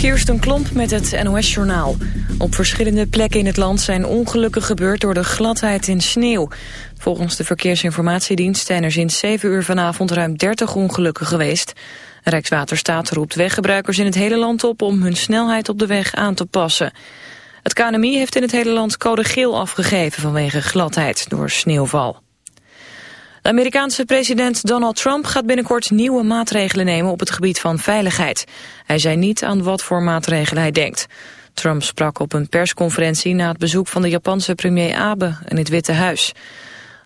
Kirsten Klomp met het NOS-journaal. Op verschillende plekken in het land zijn ongelukken gebeurd door de gladheid in sneeuw. Volgens de Verkeersinformatiedienst zijn er sinds 7 uur vanavond ruim 30 ongelukken geweest. Rijkswaterstaat roept weggebruikers in het hele land op om hun snelheid op de weg aan te passen. Het KNMI heeft in het hele land code geel afgegeven vanwege gladheid door sneeuwval. De Amerikaanse president Donald Trump gaat binnenkort nieuwe maatregelen nemen op het gebied van veiligheid. Hij zei niet aan wat voor maatregelen hij denkt. Trump sprak op een persconferentie na het bezoek van de Japanse premier Abe in het Witte Huis.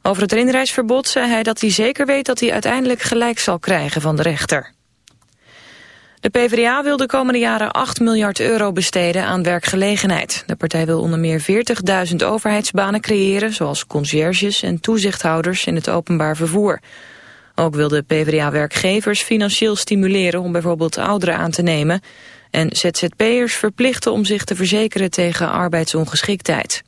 Over het inreisverbod zei hij dat hij zeker weet dat hij uiteindelijk gelijk zal krijgen van de rechter. De PvdA wil de komende jaren 8 miljard euro besteden aan werkgelegenheid. De partij wil onder meer 40.000 overheidsbanen creëren... zoals conciërges en toezichthouders in het openbaar vervoer. Ook wil de PvdA werkgevers financieel stimuleren... om bijvoorbeeld ouderen aan te nemen... en ZZP'ers verplichten om zich te verzekeren tegen arbeidsongeschiktheid.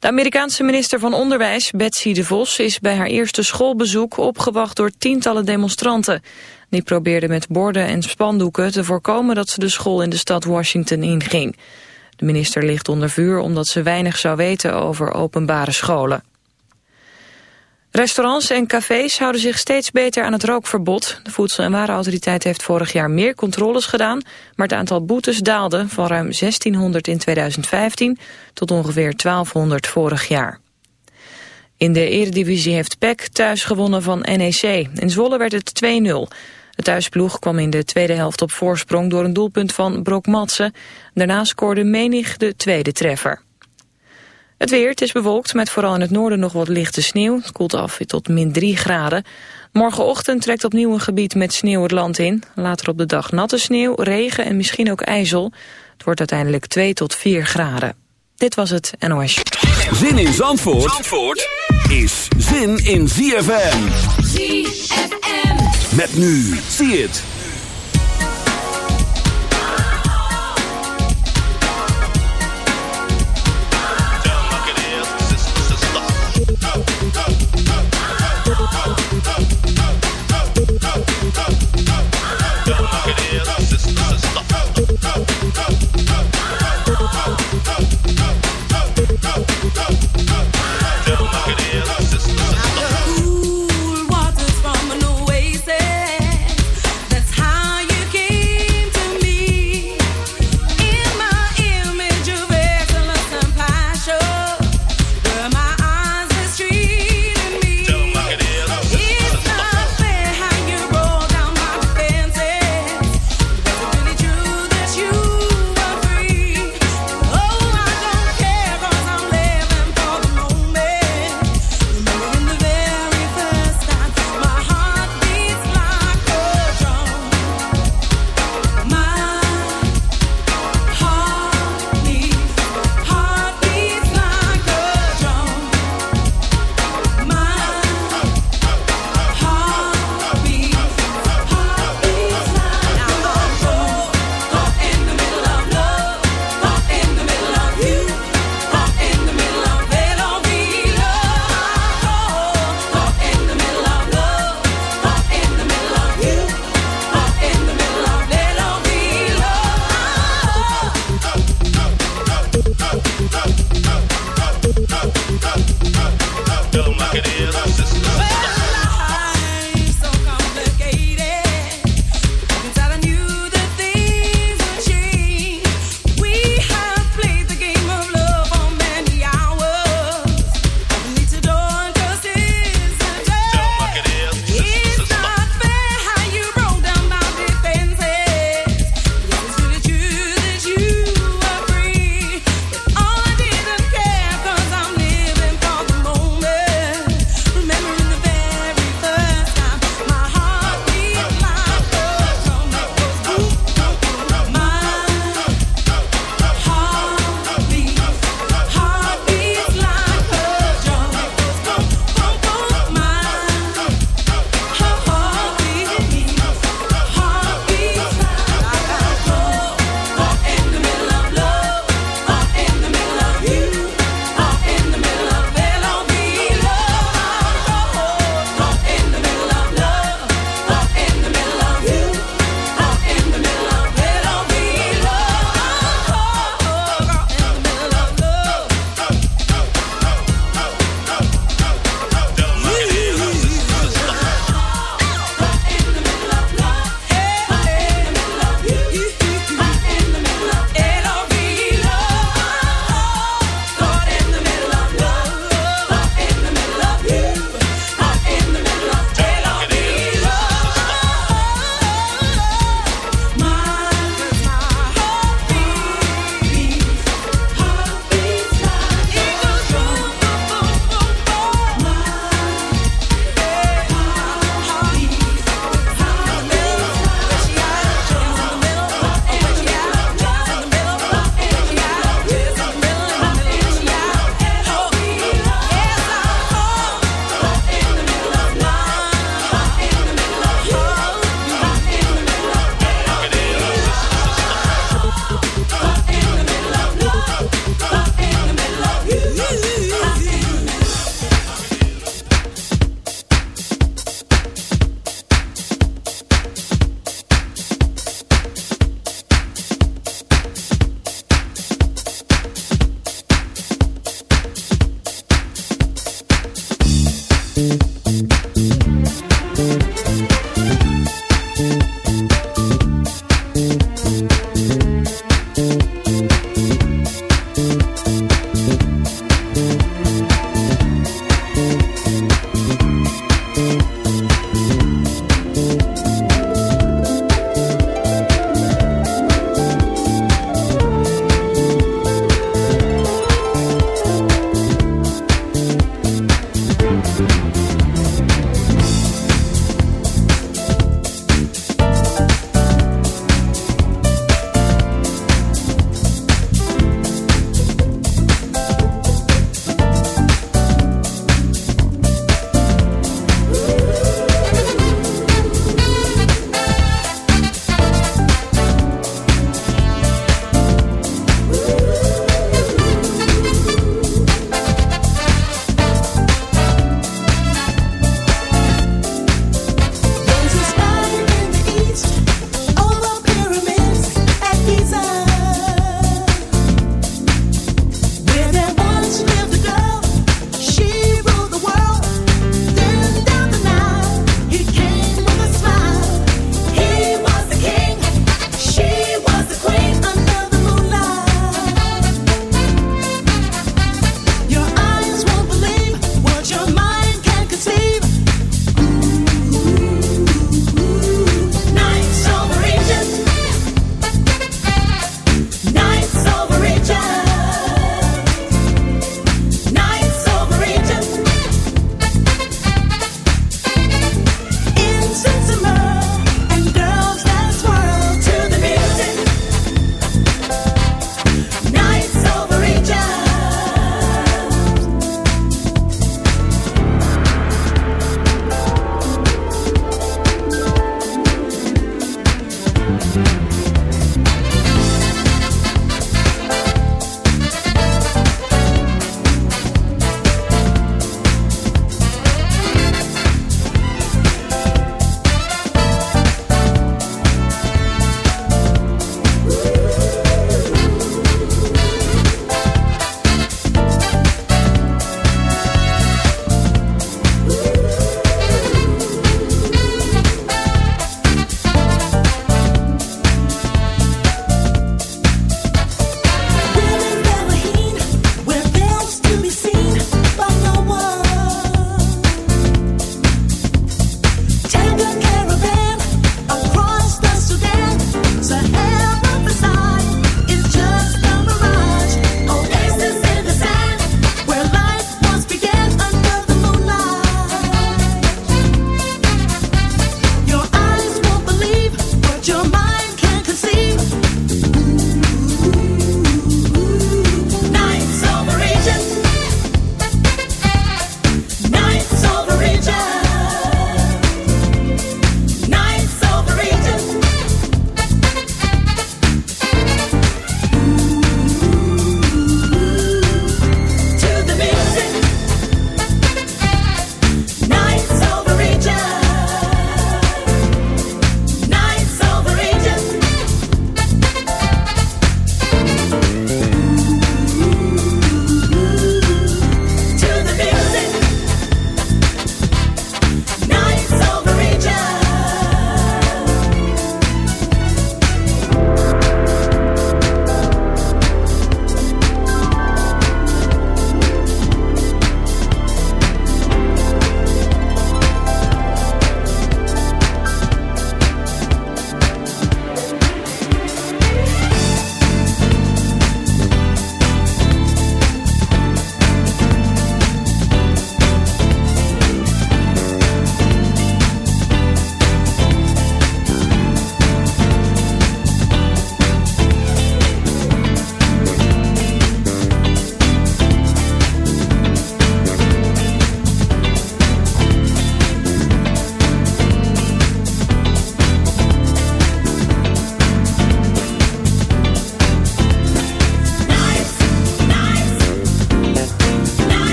De Amerikaanse minister van Onderwijs, Betsy de Vos, is bij haar eerste schoolbezoek opgewacht door tientallen demonstranten. Die probeerden met borden en spandoeken te voorkomen dat ze de school in de stad Washington inging. De minister ligt onder vuur omdat ze weinig zou weten over openbare scholen. Restaurants en cafés houden zich steeds beter aan het rookverbod. De Voedsel- en Warenautoriteit heeft vorig jaar meer controles gedaan... maar het aantal boetes daalde van ruim 1600 in 2015 tot ongeveer 1200 vorig jaar. In de eredivisie heeft PEC thuis gewonnen van NEC. In Zwolle werd het 2-0. De thuisploeg kwam in de tweede helft op voorsprong door een doelpunt van Brok Matsen. Daarna scoorde Menig de tweede treffer. Het weer, het is bewolkt met vooral in het noorden nog wat lichte sneeuw. Het koelt af tot min 3 graden. Morgenochtend trekt opnieuw een gebied met sneeuw het land in. Later op de dag natte sneeuw, regen en misschien ook ijzel. Het wordt uiteindelijk 2 tot 4 graden. Dit was het NOS. Zin in Zandvoort, Zandvoort is zin in ZFM. ZFM. Met nu, zie het.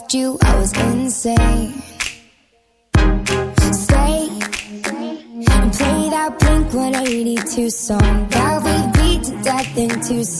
left you. I was insane. Stay and play that Blink 182 song that we beat to death in Tucson.